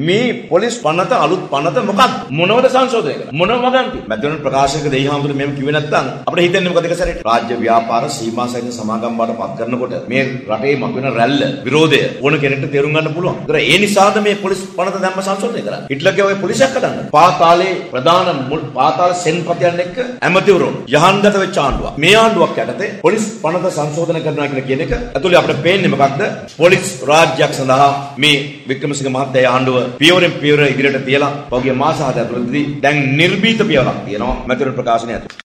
මේ පොලිස් පනත අලුත් පනත මොකක්ද? මොනවද සංශෝධනය කරන්නේ? මොනව වගන්ති? මැදින් ප්‍රකාශක දෙහි හාමුදුරු මෙහෙම කිව්වේ නැත්නම් අපිට හිතෙන්නේ මොකද එක සැරේට? රාජ්‍ය ව්‍යාපාර සීමා සහිත සමාගම් බවට පත් කරනකොට මේ රටේ මතුවෙන රැල්ල විරෝධය ඕන කෙනෙක්ට තේරුම් ගන්න පුළුවන්. ඒතර ඒ නිසාද මේ පොලිස් පනත දැම්ම සංශෝධනය කරන්නේ? හිට්ලර්ගේ ඔය පොලිසියක් හදන්න. පාතාලේ ප්‍රධාන මුල් පාතාල සෙන්පතියන් එක්ක ඇමතිවරුන් යහන්ගත වෙච්ච ආණ්ඩුවක්. මේ ආණ්ඩුවක් යටතේ පොලිස් පනත සංශෝධනය කරනවා කියලා කියන එක ඇතුළේ අපිට පේන්නේ මොකක්ද? පොලිස් රාජ්‍යයක් සඳහා මේ වික්‍රමසිංහ මහත්තයා ආණ්ඩුව පියවරෙන් පියවර ඉදිරියට තියලා පහුගිය මාස හත ඇතුළතදී දැන් නිර්භීත පියවරක් තියෙනවා මැතිවරණ ප්‍රකාශනය ඇතුළේ.